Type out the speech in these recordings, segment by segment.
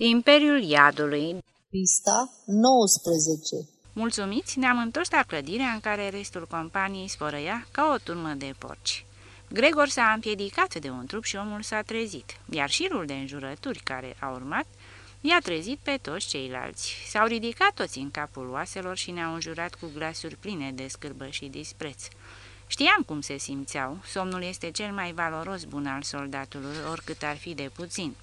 Imperiul Iadului Pista 19 Mulțumiți, ne-am întors la clădirea în care restul companiei sfărăia ca o turmă de porci. Gregor s-a împiedicat de un trup și omul s-a trezit, iar șirul de înjurături care a urmat i-a trezit pe toți ceilalți. S-au ridicat toți în capul oaselor și ne-au înjurat cu glasuri pline de scârbă și dispreț. Știam cum se simțeau, somnul este cel mai valoros bun al soldatului, oricât ar fi de puțin.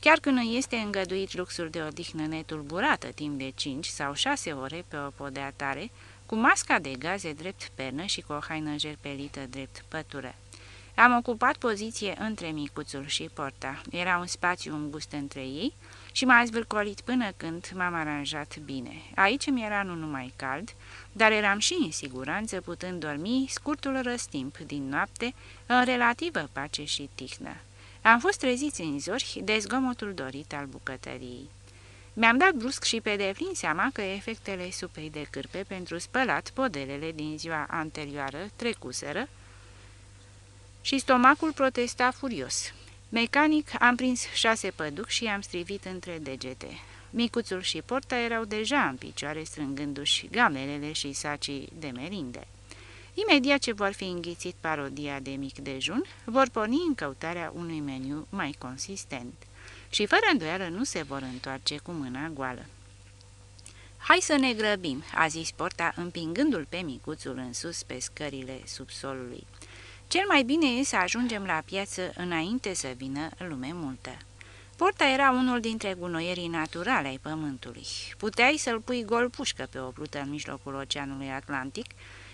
Chiar când îi este îngăduit luxul de odihnă netulburată timp de 5 sau 6 ore pe o podea tare, cu masca de gaze drept pernă și cu o haină jerpelită drept pătură. Am ocupat poziție între micuțul și porta. Era un spațiu îngust între ei și m-a zvârcolit până când m-am aranjat bine. Aici mi era nu numai cald, dar eram și în siguranță putând dormi scurtul răstimp din noapte în relativă pace și tihnă. Am fost treziți în zori de zgomotul dorit al bucătăriei. Mi-am dat brusc și pe deplin seama că efectele supei de cârpe pentru spălat podelele din ziua anterioară trecuseră și stomacul protesta furios. Mecanic am prins șase păduc și am strivit între degete. Micuțul și porta erau deja în picioare strângându-și gamelele și sacii de merinde. Imediat ce vor fi înghițit parodia de mic dejun, vor porni în căutarea unui meniu mai consistent și fără îndoială nu se vor întoarce cu mâna goală. Hai să ne grăbim," a zis Porta, împingându-l pe micuțul în sus pe scările subsolului. Cel mai bine e să ajungem la piață înainte să vină lume multă." Porta era unul dintre gunoierii naturale ai pământului. Puteai să-l pui gol pușcă pe o plută în mijlocul Oceanului Atlantic,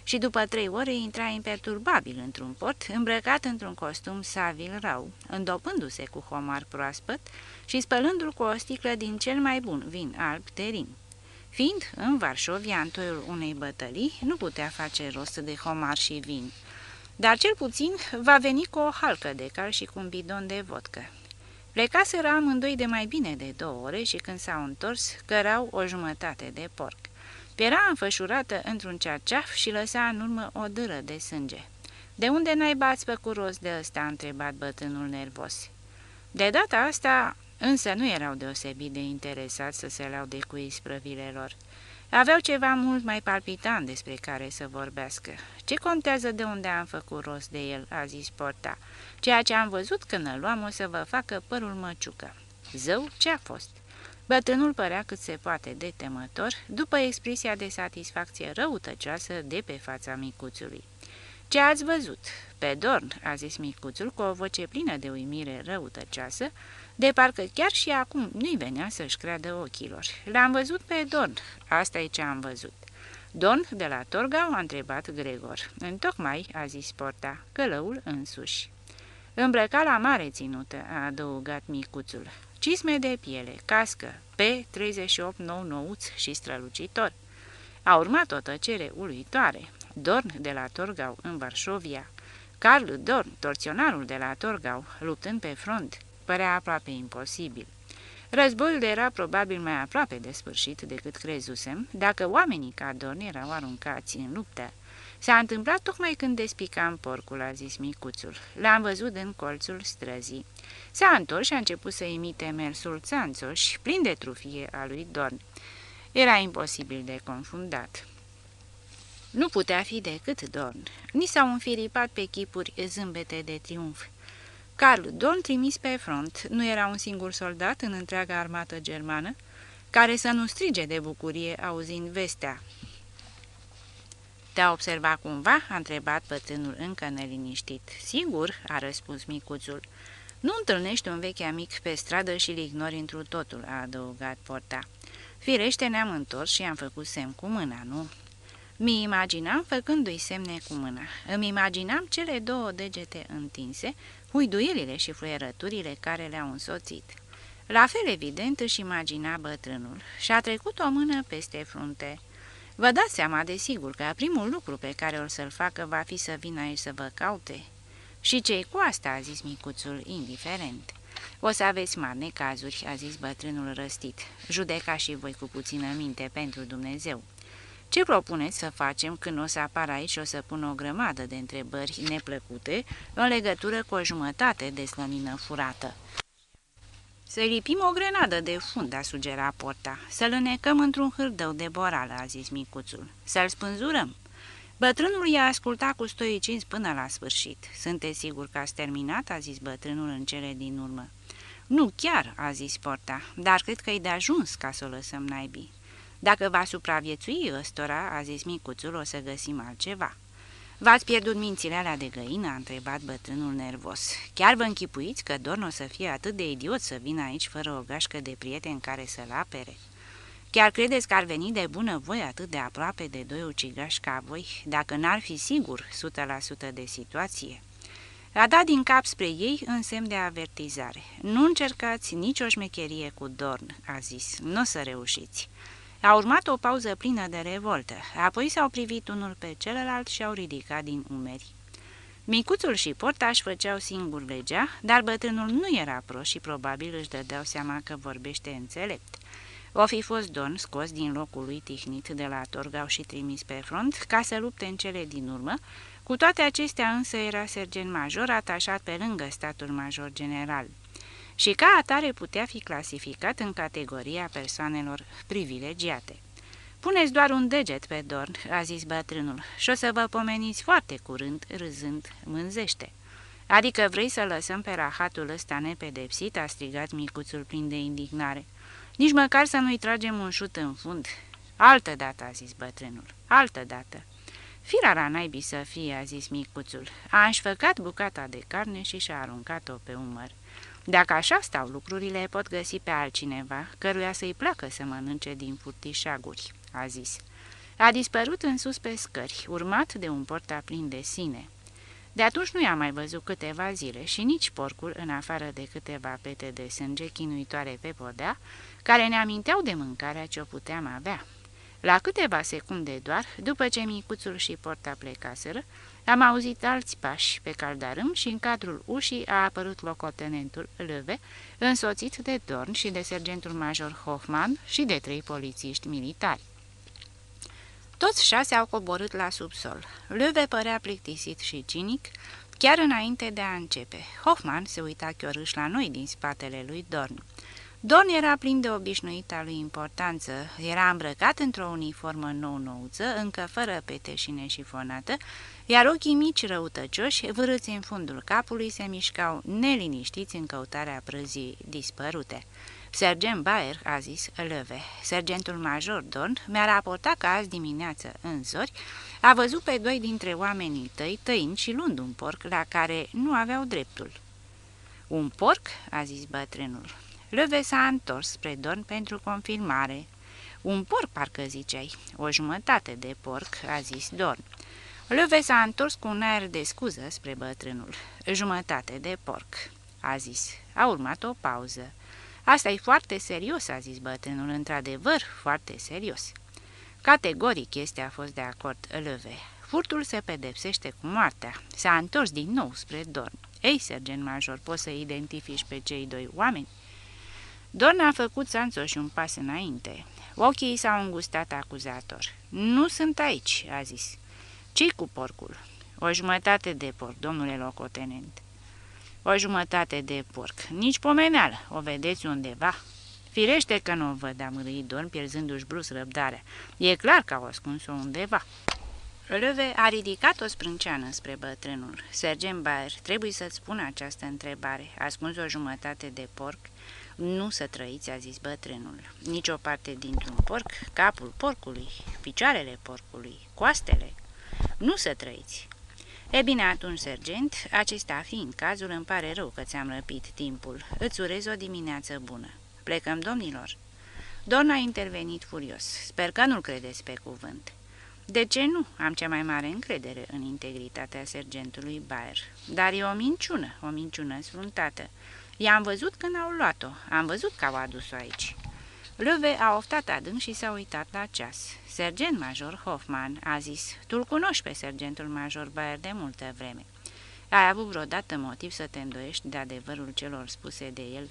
și după trei ore intra imperturbabil într-un port, îmbrăcat într-un costum savil rău, îndopându-se cu homar proaspăt și spălându-l cu o sticlă din cel mai bun vin alb terin. Fiind în Varșovia în toiul unei bătălii, nu putea face rost de homar și vin, dar cel puțin va veni cu o halcă de cal și cu un bidon de vodcă. Plecaseră amândoi de mai bine de două ore și când s-au întors, cărau o jumătate de porc. Era înfășurată într-un cerceaf și lăsa în urmă o dâră de sânge. De unde naiba ați făcut rost de ăsta?" a întrebat bătânul nervos. De data asta însă nu erau deosebit de interesați să se laude cu isprăvile lor. Aveau ceva mult mai palpitant despre care să vorbească. Ce contează de unde am făcut rost de el?" a zis Porta. Ceea ce am văzut când îl luam o să vă facă părul măciucă." Zău, ce a fost?" Bătrânul părea cât se poate de temător, după expresia de satisfacție răutăcioasă de pe fața micuțului. Ce ați văzut?" Pe Dorn," a zis micuțul cu o voce plină de uimire răutăcioasă, de parcă chiar și acum nu-i venea să-și creadă ochilor. L-am văzut pe Dorn, asta e ce am văzut." Dorn de la Torgau a întrebat Gregor. Întocmai, a zis Porta, călăul însuși. Îmbrăcat la mare ținută, a adăugat micuțul. Cisme de piele, cască, pe 38 nou nouț și strălucitor. A urmat o tăcere uluitoare. Dorn de la Torgau în Varșovia. Carl Dorn, torționarul de la Torgau, luptând pe front, părea aproape imposibil. Războiul era probabil mai aproape de sfârșit decât crezusem, dacă oamenii ca Dorn erau aruncați în luptă. S-a întâmplat tocmai când despicam porcul, a zis micuțul. L-am văzut în colțul străzii. S-a întors și a început să imite mersul țanțoș, plin de trufie a lui Dorn. Era imposibil de confundat. Nu putea fi decât Dorn. Ni s-au înfiripat pe chipuri zâmbete de triumf. Carl Dorn trimis pe front nu era un singur soldat în întreaga armată germană care să nu strige de bucurie auzind vestea. Te-a observat cumva?" a întrebat bătrânul încă neliniștit. Sigur," a răspuns micuțul. Nu întâlnești un vechi amic pe stradă și îl ignori întru totul," a adăugat porta. Firește ne-am întors și am făcut semn cu mâna, nu?" Mi imaginam făcându-i semne cu mâna. Îmi imaginam cele două degete întinse, huiduielile și fluierăturile care le-au însoțit. La fel evident își imagina bătrânul și a trecut o mână peste frunte. Vă dați seama, desigur, că primul lucru pe care o să-l facă va fi să vină aici să vă caute?" Și ce cu asta?" a zis micuțul, indiferent. O să aveți mari necazuri," a zis bătrânul răstit. Judeca și voi cu puțină minte pentru Dumnezeu." Ce propuneți să facem când o să apar aici și o să pun o grămadă de întrebări neplăcute în legătură cu o jumătate de slănină furată?" Să lipim o grenadă de fund, a sugera porta. Să-l înecăm într-un hârdău de borală, a zis micuțul. Să-l spânzurăm. Bătrânul i-a ascultat cu stoicism până la sfârșit. Sunteți sigur că ați terminat?" a zis bătrânul în cele din urmă. Nu chiar," a zis Porta, dar cred că e de ajuns ca să o lăsăm naibii. Dacă va supraviețui ăstora," a zis micuțul, o să găsim altceva." V-ați pierdut mințile alea de găină?" a întrebat bătrânul nervos. Chiar vă închipuiți că Dorn o să fie atât de idiot să vină aici fără o gașcă de prieteni care să-l apere?" Chiar credeți că ar veni de bună voi atât de aproape de doi ucigași ca voi, dacă n-ar fi sigur 100% de situație? A dat din cap spre ei în semn de avertizare. Nu încercați nicio șmecherie cu Dorn, a zis, nu o să reușiți. A urmat o pauză plină de revoltă, apoi s-au privit unul pe celălalt și au ridicat din umeri. Micuțul și portaș făceau singur legea, dar bătrânul nu era pro și probabil își dădeau seama că vorbește înțelept. O fi fost Don scos din locul lui tihnit de la Torgau și trimis pe front ca să lupte în cele din urmă, cu toate acestea însă era sergent major atașat pe lângă statul major general și ca atare putea fi clasificat în categoria persoanelor privilegiate. Puneți doar un deget pe Dorn," a zis bătrânul, și o să vă pomeniți foarte curând, râzând, mânzește." Adică vrei să lăsăm pe rahatul ăsta nepedepsit?" a strigat micuțul plin de indignare. Nici măcar să nu-i tragem un șut în fund." Altă dată," a zis bătrânul, altă dată." Firara naibii să fie," a zis micuțul. A înșfăcat bucata de carne și și-a aruncat-o pe umăr. Dacă așa stau lucrurile, pot găsi pe altcineva, căruia să-i placă să mănânce din furtișaguri," a zis. A dispărut în sus pe scări, urmat de un porta plin de sine. De atunci nu i-am mai văzut câteva zile și nici porcul, în afară de câteva pete de sânge chinuitoare pe podea, care ne aminteau de mâncarea ce o puteam avea. La câteva secunde doar, după ce micuțul și porta plecaseră, am auzit alți pași pe caldarâm și în cadrul ușii a apărut locotenentul Löwe, însoțit de Dorn și de sergentul major Hoffman și de trei polițiști militari. Toți șase au coborât la subsol. Löwe părea plictisit și cinic, chiar înainte de a începe. Hoffman se uita chiorâș la noi din spatele lui Dorn. Don era plin de obișnuita lui importanță, era îmbrăcat într-o uniformă nou-nouță, încă fără pete și neșifonată, iar ochii mici răutăcioși, vârâți în fundul capului, se mișcau neliniștiți în căutarea prăzii dispărute. Sergent Baer, a zis Lăve, sergentul major Don, mi-a raportat că azi dimineață, în zori, a văzut pe doi dintre oamenii tăi tăind și luând un porc la care nu aveau dreptul. Un porc?" a zis bătrânul. Leve s-a întors spre Dorn pentru confirmare. Un porc, parcă ziceai. O jumătate de porc, a zis Dorn. Leve s-a întors cu un aer de scuză spre bătrânul. Jumătate de porc, a zis. A urmat o pauză. Asta e foarte serios, a zis bătrânul, într-adevăr foarte serios. Categoric este a fost de acord Leve. Furtul se pedepsește cu moartea. S-a întors din nou spre Dorn. Ei, sergent major, poți să identifici pe cei doi oameni? Dona a făcut și un pas înainte. Ochii s-au îngustat acuzator. Nu sunt aici," a zis. Ce cu porcul?" O jumătate de porc, domnule locotenent." O jumătate de porc. Nici pomeneală. O vedeți undeva?" Firește că nu o văd, a mârâit Dorn, pierzându-și brus răbdarea. E clar că au ascuns-o undeva." Leve a ridicat o sprânceană spre bătrânul. Sergent Baer, trebuie să-ți spun această întrebare. Ascuns o jumătate de porc?" Nu să trăiți, a zis bătrânul, nici o parte dintr-un porc, capul porcului, picioarele porcului, coastele. Nu să trăiți. E bine atunci, sergent, acesta fiind cazul, îmi pare rău că ți-am răpit timpul. Îți urez o dimineață bună. Plecăm, domnilor. Don a intervenit furios. Sper că nu-l credeți pe cuvânt. De ce nu? Am cea mai mare încredere în integritatea sergentului Baer. Dar e o minciună, o minciună sfruntată. I-am văzut când au luat-o. Am văzut că au adus-o aici." Löwe a oftat adânc și s-a uitat la ceas. Sergent major Hoffman a zis, Tu-l cunoști pe sergentul major Bayer de multă vreme. Ai avut vreodată motiv să te îndoiești de adevărul celor spuse de el?"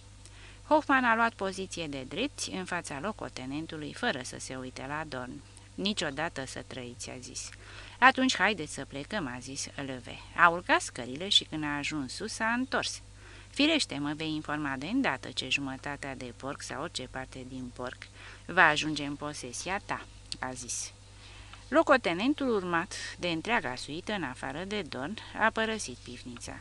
Hoffman a luat poziție de drept în fața locotenentului, fără să se uite la Dorn. Niciodată să trăiți," a zis. Atunci haideți să plecăm," a zis Löwe. A urcat scările și când a ajuns sus, s-a întors. Firește, mă vei informa de îndată ce jumătatea de porc sau orice parte din porc va ajunge în posesia ta, a zis. Locotenentul urmat de întreaga suită, în afară de Dorn, a părăsit pivnița.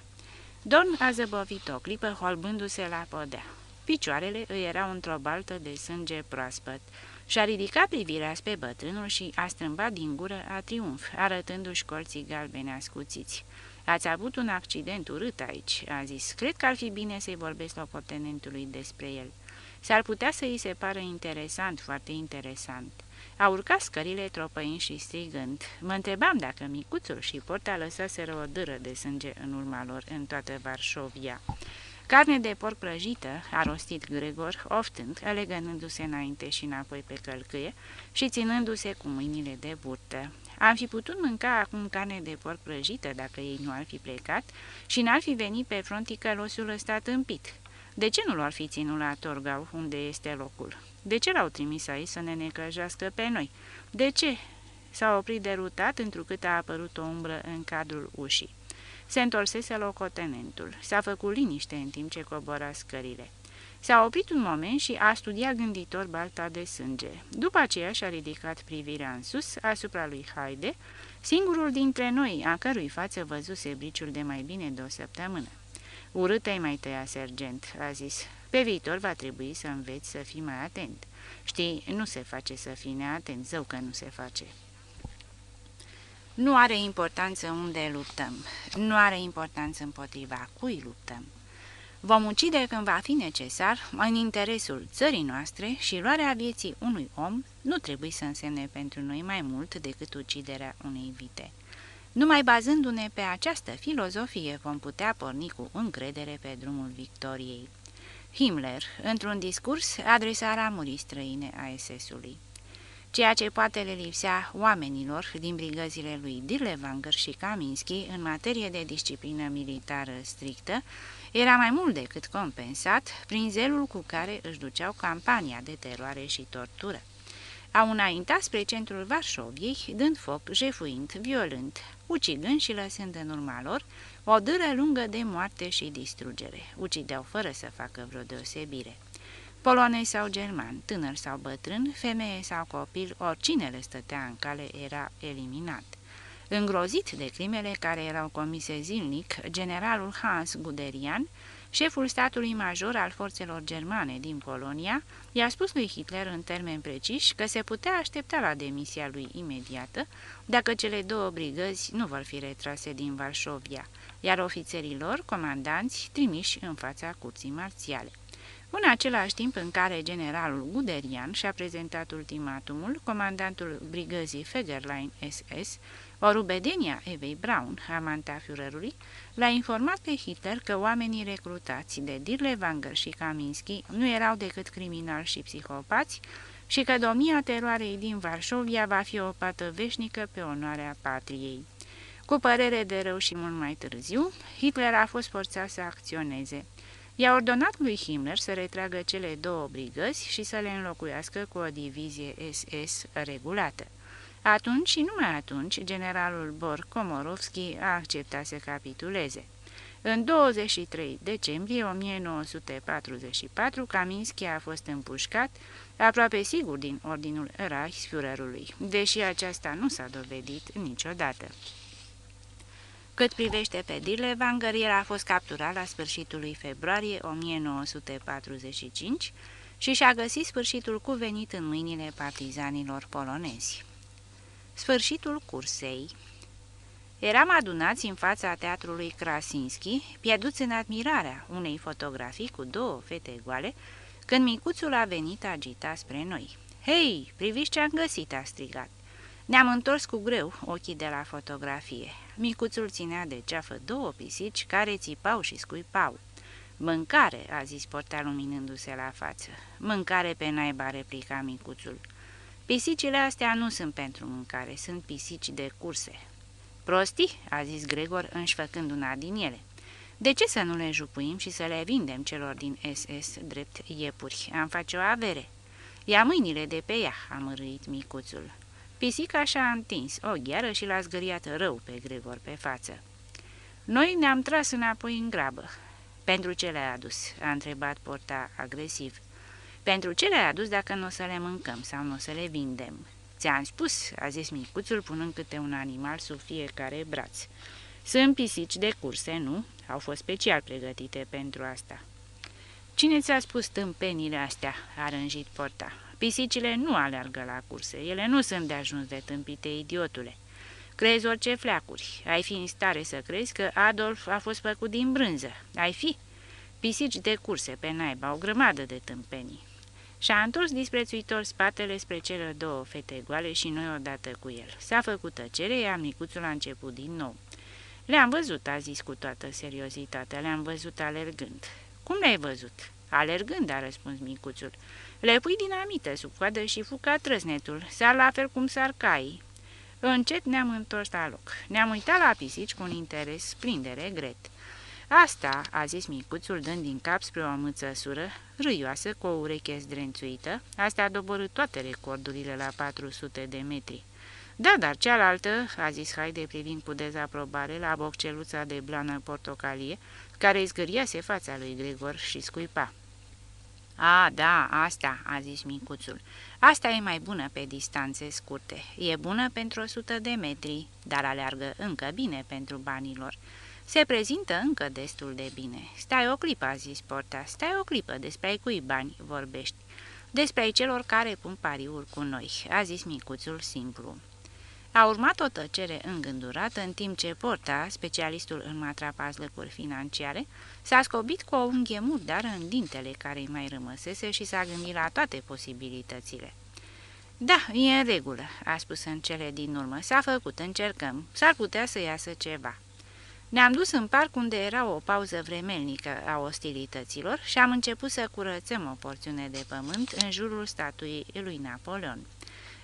Dorn a zăbovit o clipă, holbându-se la podea. Picioarele îi erau într-o baltă de sânge proaspăt. Și-a ridicat privirea spre bătrânul și a strâmbat din gură a triumf, arătându-și colții galbene ascuțiți. Ați avut un accident urât aici," a zis. Cred că ar fi bine să-i vorbesc locotenentului despre el. S-ar putea să îi se pară interesant, foarte interesant." A urcat scările tropăind și strigând. Mă întrebam dacă micuțul și porta lăsaseră o dâră de sânge în urma lor în toată Varșovia. Carne de porc prăjită, a rostit Gregor, oftând, alegănându-se înainte și înapoi pe călcâie și ținându-se cu mâinile de burtă. Am fi putut mânca acum carne de porc prăjită dacă ei nu ar fi plecat și n-ar fi venit pe frontică losul ăsta tâmpit. De ce nu l-ar fi ținut la Torgau, unde este locul? De ce l-au trimis aici să ne necăjească pe noi? De ce? S-a oprit derutat, întrucât a apărut o umbră în cadrul ușii. Se întorsese locotenentul. S-a făcut liniște în timp ce cobora scările. S-a oprit un moment și a studiat gânditor balta de sânge. După aceea și-a ridicat privirea în sus, asupra lui Haide, singurul dintre noi, a cărui față văzuse briciul de mai bine de o săptămână. Urât-ai mai tăia, sergent," a zis. Pe viitor va trebui să înveți să fii mai atent. Știi, nu se face să fii neatent, zău că nu se face." Nu are importanță unde luptăm. Nu are importanță împotriva cui luptăm. Vom ucide când va fi necesar, în interesul țării noastre și luarea vieții unui om nu trebuie să însemne pentru noi mai mult decât uciderea unei vite. Numai bazându-ne pe această filozofie vom putea porni cu încredere pe drumul victoriei. Himmler, într-un discurs, adresa ramurii străine a SS-ului. Ceea ce poate le lipsea oamenilor din brigăzile lui Dirlewanger și Kaminski în materie de disciplină militară strictă, era mai mult decât compensat prin zelul cu care își duceau campania de teroare și tortură. Au înaintat spre centrul Varșoviei, dând foc, jefuind, violând, ucigând și lăsând în urma lor o dâră lungă de moarte și distrugere. Ucideau fără să facă vreo deosebire. Polonei sau german, tânăr sau bătrân, femeie sau copil, oricine le stătea în cale era eliminat. Îngrozit de crimele care erau comise zilnic, generalul Hans Guderian, șeful statului major al forțelor germane din Polonia, i-a spus lui Hitler în termeni preciși că se putea aștepta la demisia lui imediată dacă cele două brigăzi nu vor fi retrase din Varșovia, iar ofițerii lor, comandanți, trimiși în fața curții marțiale. În același timp în care generalul Guderian și-a prezentat ultimatumul, comandantul brigăzii Federline SS o rubedenia Evei Braun, amanta Führerului, l-a informat pe Hitler că oamenii recrutați de Dirlewanger și Kaminski nu erau decât criminali și psihopați și că domnia teroarei din Varșovia va fi o pată veșnică pe onoarea patriei. Cu părere de rău și mult mai târziu, Hitler a fost forțat să acționeze. I-a ordonat lui Himmler să retragă cele două brigăzi și să le înlocuiască cu o divizie SS regulată. Atunci și numai atunci, generalul Bor Komorovski a acceptat să capituleze. În 23 decembrie 1944, Kaminski a fost împușcat, aproape sigur din ordinul Reichsführerului, deși aceasta nu s-a dovedit niciodată. Cât privește pe Dirlewanger, el a fost capturat la sfârșitul lui februarie 1945 și și-a găsit sfârșitul cuvenit în mâinile partizanilor polonezi. Sfârșitul cursei Eram adunați în fața teatrului Krasinski, pierduți în admirarea unei fotografii cu două fete goale, când micuțul a venit agita spre noi. Hei, priviți ce-am găsit!" a strigat. Ne-am întors cu greu ochii de la fotografie. Micuțul ținea de ceafă două pisici care țipau și scuipau. Mâncare, a zis porta luminându-se la față. Mâncare pe naiba, replica micuțul. Pisicile astea nu sunt pentru mâncare, sunt pisici de curse. Prostii, a zis Gregor înșfăcând una din ele. De ce să nu le jupuim și să le vindem celor din SS drept iepuri? Am face o avere. Ia mâinile de pe ea, a mărâit micuțul. Pisica și-a întins o gheară și l-a zgâriat rău pe Gregor pe față. Noi ne-am tras înapoi în grabă. Pentru ce le-ai adus?" a întrebat Porta agresiv. Pentru ce le-ai adus dacă nu o să le mâncăm sau nu o să le vindem?" Ți-am spus," a zis micuțul, punând câte un animal sub fiecare braț. Sunt pisici de curse, nu? Au fost special pregătite pentru asta." Cine ți-a spus tâmpenile astea?" a rânjit Porta. Pisicile nu alergă la curse, ele nu sunt de ajuns de tâmpite, idiotule. Crezi orice fleacuri. Ai fi în stare să crezi că Adolf a fost făcut din brânză. Ai fi? Pisici de curse pe naiba, o grămadă de tâmpenii. Și-a întors disprețuitor spatele spre cele două fete goale și noi odată cu el. S-a făcut tăcere, iar micuțul a început din nou. Le-am văzut, a zis cu toată seriozitatea, le-am văzut alergând. Cum le-ai văzut? Alergând, a răspuns micuțul. Le pui dinamită sub coadă și fuca trăsnetul, sar la fel cum sar caii. Încet ne-am întors la loc. Ne-am uitat la pisici cu un interes plin de regret. Asta, a zis micuțul, dând din cap spre o mâțăsură, râioasă, cu o ureche zdrențuită, asta a doborât toate recordurile la 400 de metri. Da, dar cealaltă, a zis Haide privind cu dezaprobare la bocceluța de blană portocalie, care îi zgâriase fața lui Gregor și scuipa. A, da, asta, a zis micuțul. Asta e mai bună pe distanțe scurte. E bună pentru 100 de metri, dar aleargă încă bine pentru banilor. Se prezintă încă destul de bine. Stai o clipă, a zis Porta, stai o clipă, despre ai cui bani vorbești. Despre celor care pun pariuri cu noi, a zis micuțul simplu. A urmat o tăcere îngândurată în timp ce Porta, specialistul în matrapazlăcuri financiare, s-a scobit cu o unghie murdară în dintele care îi mai rămăsese și s-a gândit la toate posibilitățile. Da, e în regulă," a spus în cele din urmă. S-a făcut, încercăm. S-ar putea să iasă ceva." Ne-am dus în parc unde era o pauză vremelnică a ostilităților și am început să curățăm o porțiune de pământ în jurul statuii lui Napoleon.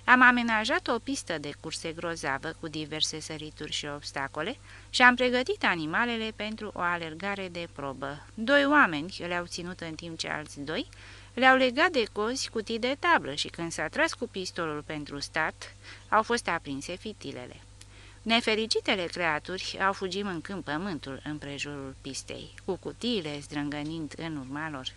Am amenajat o pistă de curse grozavă cu diverse sărituri și obstacole și am pregătit animalele pentru o alergare de probă. Doi oameni le-au ținut în timp ce alți doi le-au legat de cozi cutii de tablă și când s-a tras cu pistolul pentru stat, au fost aprinse fitilele. Nefericitele creaturi au fugit în pământul împrejurul pistei, cu cutiile zdrângănind în urma lor.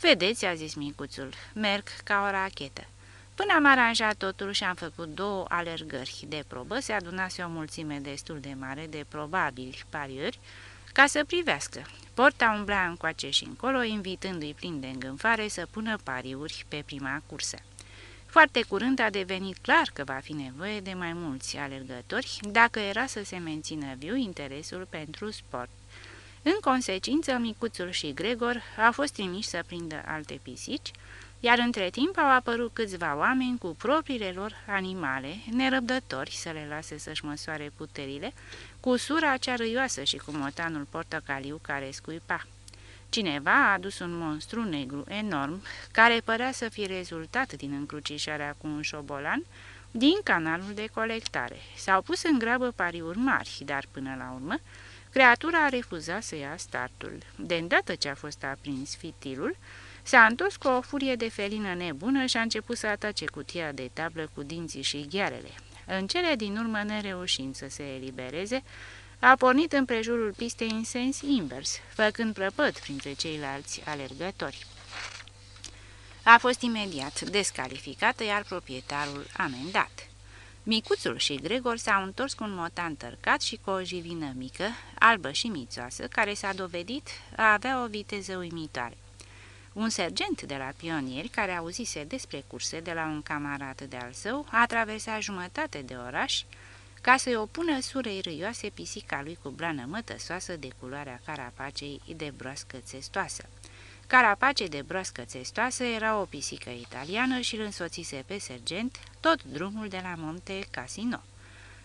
Vedeți, a zis micuțul, merg ca o rachetă. Până am aranjat totul și am făcut două alergări de probă, se adunase o mulțime destul de mare de probabili pariuri ca să privească. Porta umbla încoace și încolo, invitându-i plin de îngânfare să pună pariuri pe prima cursă. Foarte curând a devenit clar că va fi nevoie de mai mulți alergători dacă era să se mențină viu interesul pentru sport. În consecință, Micuțul și Gregor au fost trimiși să prindă alte pisici, iar între timp au apărut câțiva oameni cu propriile lor animale, nerăbdători să le lase să-și măsoare puterile, cu sura cea râioasă și cu motanul portocaliu care scuipa. Cineva a adus un monstru negru enorm, care părea să fi rezultat din încrucișarea cu un șobolan, din canalul de colectare. S-au pus în grabă pariuri mari, dar până la urmă, creatura a refuzat să ia startul. De îndată ce a fost aprins fitilul, S-a întors cu o furie de felină nebună și a început să atace cutia de tablă cu dinții și ghearele. În cele din urmă, nereușind să se elibereze, a pornit împrejurul pistei în sens invers, făcând prăpăt printre ceilalți alergători. A fost imediat descalificată, iar proprietarul amendat. Micuțul și Gregor s-au întors cu un motan tărcat și cu o jivină mică, albă și mițoasă, care s-a dovedit a avea o viteză uimitoare. Un sergent de la pionieri, care auzise despre curse de la un camarat de al său, a traversat jumătate de oraș ca să-i opună surei râioase pisica lui cu blană mătăsoasă de culoarea carapacei de broască țestoasă. Carapace de broască țestoasă era o pisică italiană și îl însoțise pe sergent tot drumul de la Monte Casino.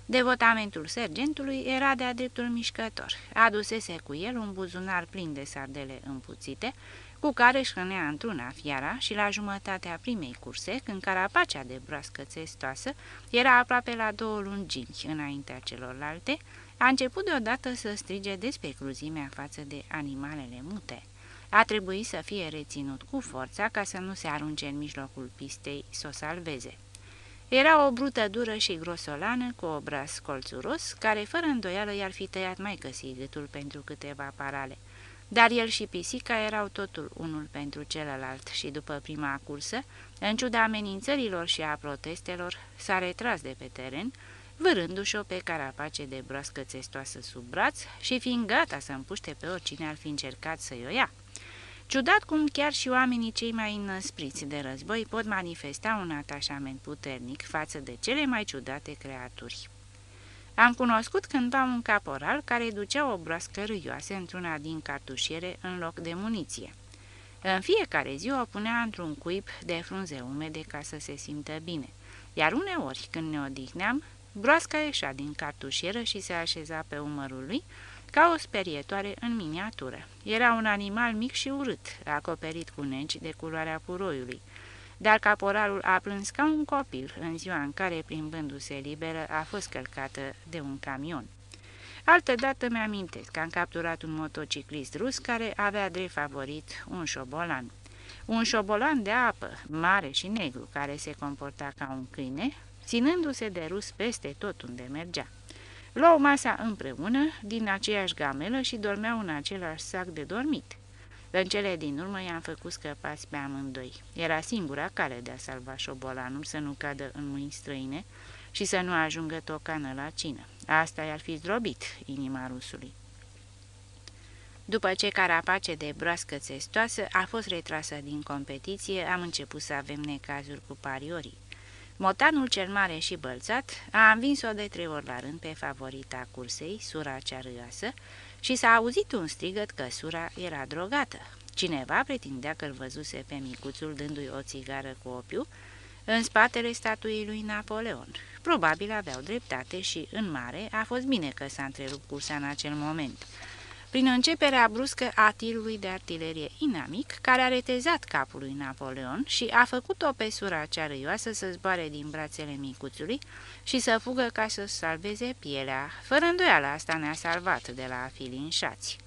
Devotamentul sergentului era de-a dreptul mișcător. Adusese cu el un buzunar plin de sardele împuțite, cu care își hrănea într-una fiara și la jumătatea primei curse, când carapacea de broască țestoasă era aproape la două lungimi înaintea celorlalte, a început deodată să strige despre cruzimea față de animalele mute. A trebuit să fie reținut cu forța ca să nu se arunce în mijlocul pistei să o salveze. Era o brută dură și grosolană cu obraz colțuros, care fără îndoială i-ar fi tăiat mai căsigâtul pentru câteva parale dar el și pisica erau totul unul pentru celălalt și după prima cursă, în ciuda amenințărilor și a protestelor, s-a retras de pe teren, vârându-și-o pe carapace de broască țestoasă sub braț și fiind gata să împuște pe oricine ar fi încercat să-i o ia. Ciudat cum chiar și oamenii cei mai înăspriți de război pot manifesta un atașament puternic față de cele mai ciudate creaturi. Am cunoscut cândva un caporal care ducea o broască râioasă într-una din cartușiere în loc de muniție. În fiecare zi o punea într-un cuib de frunze umede ca să se simtă bine, iar uneori, când ne odihneam, broasca ieșea din cartușieră și se așeza pe umărul lui, ca o sperietoare în miniatură. Era un animal mic și urât, acoperit cu negi de culoarea puroiului, dar caporalul a plâns ca un copil în ziua în care, plimbându-se liberă, a fost călcată de un camion. Altădată mi-amintesc că am capturat un motociclist rus care avea drept favorit un șobolan. Un șobolan de apă, mare și negru, care se comporta ca un câine, ținându-se de rus peste tot unde mergea. Luau masa împreună, din aceeași gamelă și dormeau în același sac de dormit. În cele din urmă i-am făcut scăpați pe amândoi. Era singura cale de a salva șobolanul să nu cadă în mâini străine și să nu ajungă tocană la cină. Asta i-ar fi zdrobit inima rusului. După ce carapace de broască țestoasă a fost retrasă din competiție, am început să avem necazuri cu pariorii. Motanul cel mare și bălțat a învins-o de trei ori la rând pe favorita cursei, sura cea râoasă, și s-a auzit un strigăt că sura era drogată. Cineva pretindea că-l văzuse pe micuțul dându-i o țigară cu opiu în spatele statuii lui Napoleon. Probabil aveau dreptate și, în mare, a fost bine că s-a întrerupt cursa în acel moment prin începerea bruscă a tirului de artilerie inamic, care a retezat capul lui Napoleon și a făcut-o pe sura cea râioasă să zboare din brațele micuțului și să fugă ca să salveze pielea. Fără îndoială asta ne-a salvat de la a fi linșați.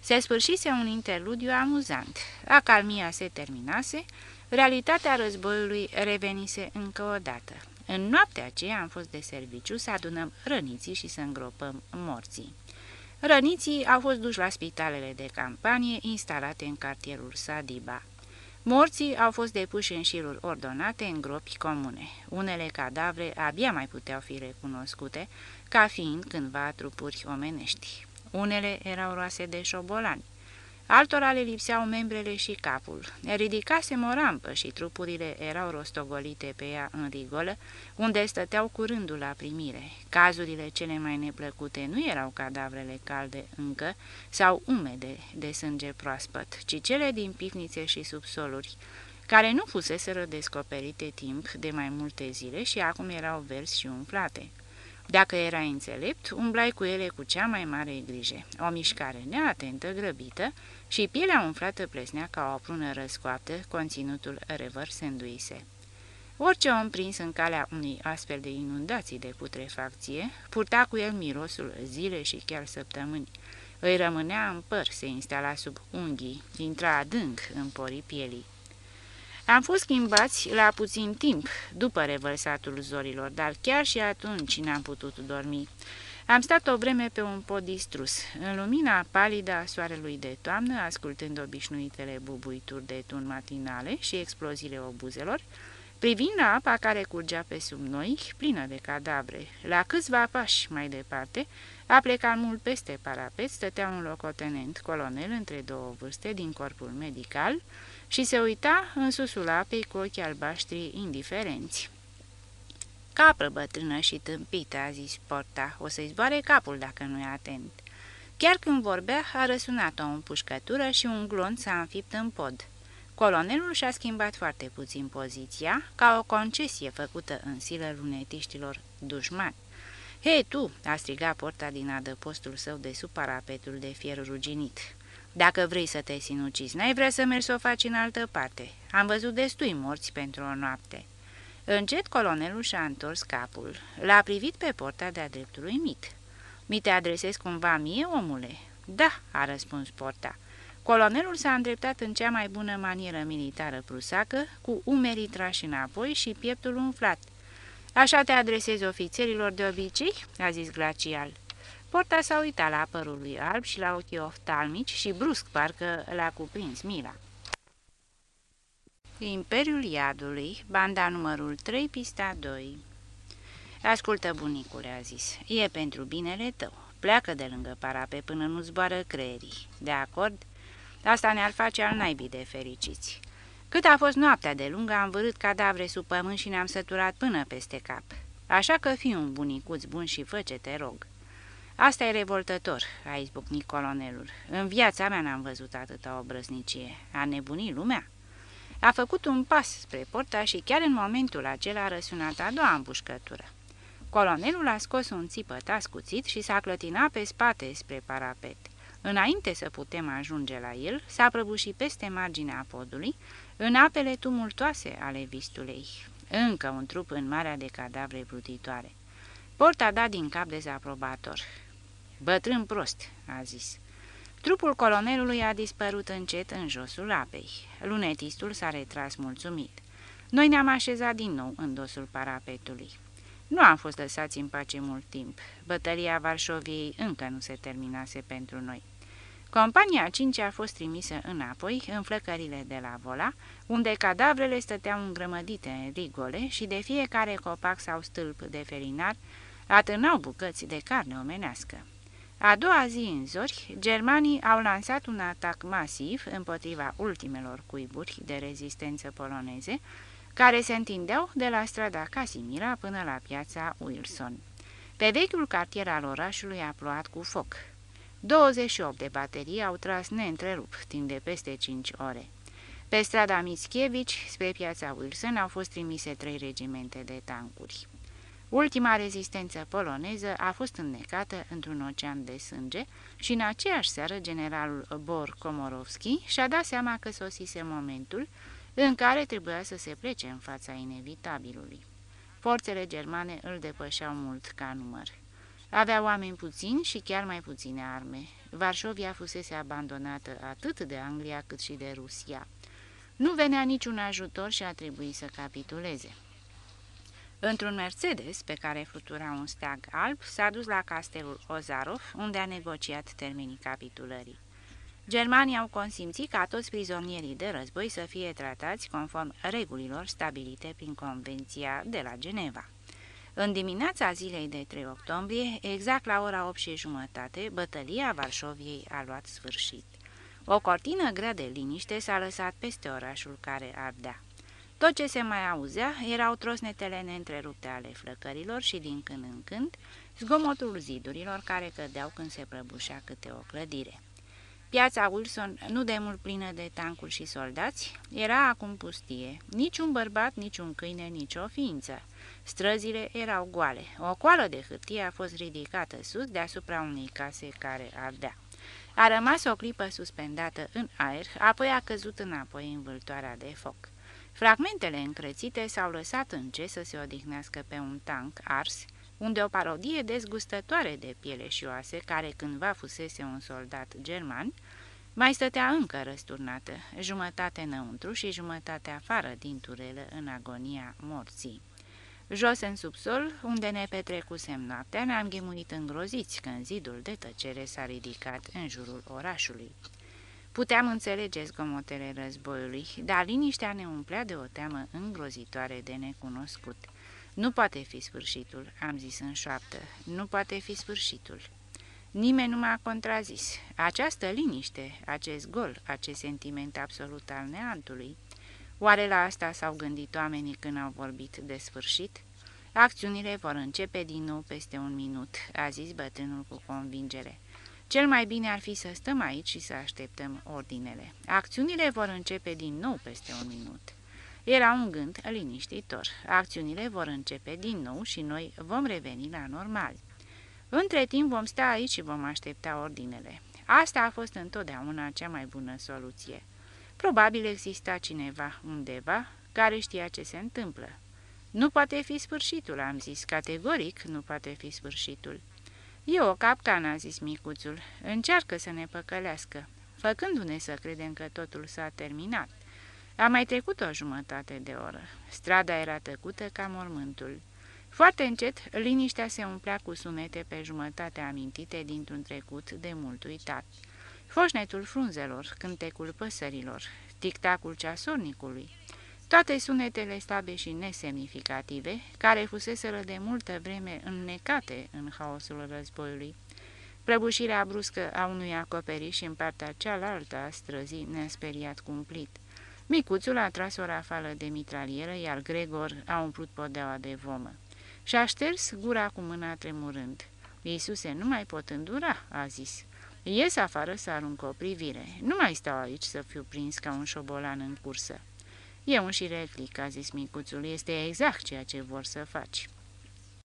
Se sfârșise un interludiu amuzant. Acalmia se terminase, realitatea războiului revenise încă o dată. În noaptea aceea am fost de serviciu să adunăm răniții și să îngropăm morții. Răniții au fost duși la spitalele de campanie instalate în cartierul Sadiba. Morții au fost depuși în șiruri ordonate în gropi comune. Unele cadavre abia mai puteau fi recunoscute ca fiind cândva trupuri omenești. Unele erau roase de șobolani. Altora le lipseau membrele și capul. Ridicase o rampă și trupurile erau rostogolite pe ea în rigolă, unde stăteau curândul la primire. Cazurile cele mai neplăcute nu erau cadavrele calde încă sau umede de sânge proaspăt, ci cele din pivnițe și subsoluri, care nu fuseseră descoperite timp de mai multe zile și acum erau verzi și umflate. Dacă era înțelept, umblai cu ele cu cea mai mare grijă. O mișcare neatentă, grăbită, și pielea umflată plesnea ca o prună răscoaptă, conținutul revărsându-i Orice om prins în calea unei astfel de inundații de putrefacție, purta cu el mirosul zile și chiar săptămâni. Îi rămânea în păr, se instala sub unghii, intra adânc în porii pielii. Am fost schimbați la puțin timp după revărsatul zorilor, dar chiar și atunci n-am putut dormi. Am stat o vreme pe un pod distrus, în lumina palidă a soarelui de toamnă, ascultând obișnuitele bubuituri de tun matinale și exploziile obuzelor, privind la apa care curgea pe sub noi, plină de cadavre. La câțiva pași mai departe, a plecat mult peste parapet, stătea un locotenent colonel între două vârste din corpul medical și se uita în susul apei cu ochii albaștri indiferenți. Capră bătrână și tâmpită, a zis Porta, o să-i zboare capul dacă nu e atent. Chiar când vorbea, a răsunat o împușcătură și un glonț s-a înfipt în pod. Colonelul și-a schimbat foarte puțin poziția, ca o concesie făcută în silă lunetiștilor dușmani. Hei, tu!" a strigat porta din adăpostul său de sub parapetul de fier ruginit. Dacă vrei să te sinucizi, n-ai vrea să mergi să o faci în altă parte. Am văzut destui morți pentru o noapte." Încet colonelul și-a întors capul. L-a privit pe porta de-a dreptului mit. Mi te adresezi cumva mie, omule?" Da," a răspuns porta. Colonelul s-a îndreptat în cea mai bună manieră militară prusacă, cu umerii trași înapoi și pieptul umflat. Așa te adresezi ofițerilor de obicei?" a zis glacial. Porta s-a uitat la părul lui alb și la ochii oftalmici și brusc parcă l-a cuprins mila. Imperiul Iadului, banda numărul 3, pista 2 Ascultă, bunicule, a zis, e pentru binele tău. Pleacă de lângă parape până nu zboară creierii. De acord? Asta ne-ar face al naibii de fericiți. Cât a fost noaptea de lungă, am vărât cadavre sub pământ și ne-am săturat până peste cap. Așa că fii un bunicuț bun și fă ce te rog. Asta e revoltător, a izbucnit colonelul. În viața mea n-am văzut atâta obrăznicie. A nebunit lumea? A făcut un pas spre porta și chiar în momentul acela a răsunat a doua împușcătură. Colonelul a scos un țipăt ascuțit și s-a clătinat pe spate spre parapet. Înainte să putem ajunge la el, s-a prăbușit peste marginea podului, în apele tumultoase ale vistulei. Încă un trup în marea de cadavre brutitoare. Port a dat din cap dezaprobator. Bătrân prost, a zis. Trupul colonelului a dispărut încet în josul apei. Lunetistul s-a retras mulțumit. Noi ne-am așezat din nou în dosul parapetului. Nu am fost lăsați în pace mult timp. Bătălia Varșoviei încă nu se terminase pentru noi. Compania 5 a fost trimisă înapoi, în flăcările de la Vola, unde cadavrele stăteau îngrămădite în rigole și de fiecare copac sau stâlp de felinar atârnau bucăți de carne omenească. A doua zi în zori, germanii au lansat un atac masiv împotriva ultimelor cuiburi de rezistență poloneze, care se întindeau de la strada Casimira până la piața Wilson. Pe vechiul cartier al orașului a plouat cu foc. 28 de baterii au tras neîntrerup timp de peste 5 ore. Pe strada Mischievici, spre piața Wilson, au fost trimise trei regimente de tancuri. Ultima rezistență poloneză a fost înnecată într-un ocean de sânge și în aceeași seară generalul Bor Komorovski și-a dat seama că sosise momentul în care trebuia să se plece în fața inevitabilului. Forțele germane îl depășeau mult ca număr. Avea oameni puțini și chiar mai puține arme. Varșovia fusese abandonată atât de Anglia cât și de Rusia. Nu venea niciun ajutor și a trebuit să capituleze. Într-un Mercedes, pe care flutura un steag alb, s-a dus la castelul Ozarov, unde a negociat termenii capitulării. Germanii au consimțit ca toți prizonierii de război să fie tratați conform regulilor stabilite prin Convenția de la Geneva. În dimineața zilei de 3 octombrie, exact la ora 8 și jumătate, bătălia Varșoviei a luat sfârșit. O cortină grea de liniște s-a lăsat peste orașul care ardea. Tot ce se mai auzea erau trosnetele neîntrerupte ale flăcărilor și din când în când zgomotul zidurilor care cădeau când se prăbușea câte o clădire. Piața Wilson, nu de mult plină de tancuri și soldați, era acum pustie. Niciun bărbat, niciun câine, nicio ființă. Străzile erau goale. O coală de hârtie a fost ridicată sus deasupra unei case care ardea. A rămas o clipă suspendată în aer, apoi a căzut înapoi în vâltoarea de foc. Fragmentele încrețite s-au lăsat în ce să se odihnească pe un tank ars, unde o parodie dezgustătoare de piele și oase, care cândva fusese un soldat german, mai stătea încă răsturnată, jumătate înăuntru și jumătate afară din turelă în agonia morții. Jos în subsol, unde ne petrecusem noaptea, ne-am ghemuit îngroziți când zidul de tăcere s-a ridicat în jurul orașului. Puteam înțelege zgomotele războiului, dar liniștea ne umplea de o teamă îngrozitoare de necunoscut. Nu poate fi sfârșitul, am zis în șoaptă, nu poate fi sfârșitul. Nimeni nu m-a contrazis. Această liniște, acest gol, acest sentiment absolut al neantului, oare la asta s-au gândit oamenii când au vorbit de sfârșit? Acțiunile vor începe din nou peste un minut, a zis bătrânul cu convingere. Cel mai bine ar fi să stăm aici și să așteptăm ordinele. Acțiunile vor începe din nou peste un minut. Era un gând liniștitor. Acțiunile vor începe din nou și noi vom reveni la normal. Între timp vom sta aici și vom aștepta ordinele. Asta a fost întotdeauna cea mai bună soluție. Probabil exista cineva undeva care știa ce se întâmplă. Nu poate fi sfârșitul, am zis, categoric nu poate fi sfârșitul. E o capcană, a zis micuțul, încearcă să ne păcălească, făcându-ne să credem că totul s-a terminat. A mai trecut o jumătate de oră. Strada era tăcută ca mormântul. Foarte încet, liniștea se umplea cu sunete pe jumătate amintite dintr-un trecut de mult uitat. Foșnetul frunzelor, cântecul păsărilor, tictacul ceasornicului, toate sunetele slabe și nesemnificative, care fuseseră de multă vreme înnecate în haosul războiului. Prăbușirea bruscă a unui acoperiș în partea cealaltă a străzii ne-a speriat cumplit. Micuțul a tras o rafală de mitralieră, iar Gregor a umplut podeaua de vomă. Și-a șters gura cu mâna tremurând. Iisuse, nu mai pot îndura," a zis. Ies afară să arunc o privire. Nu mai stau aici să fiu prins ca un șobolan în cursă." E un șiretlic," a zis micuțul, este exact ceea ce vor să faci."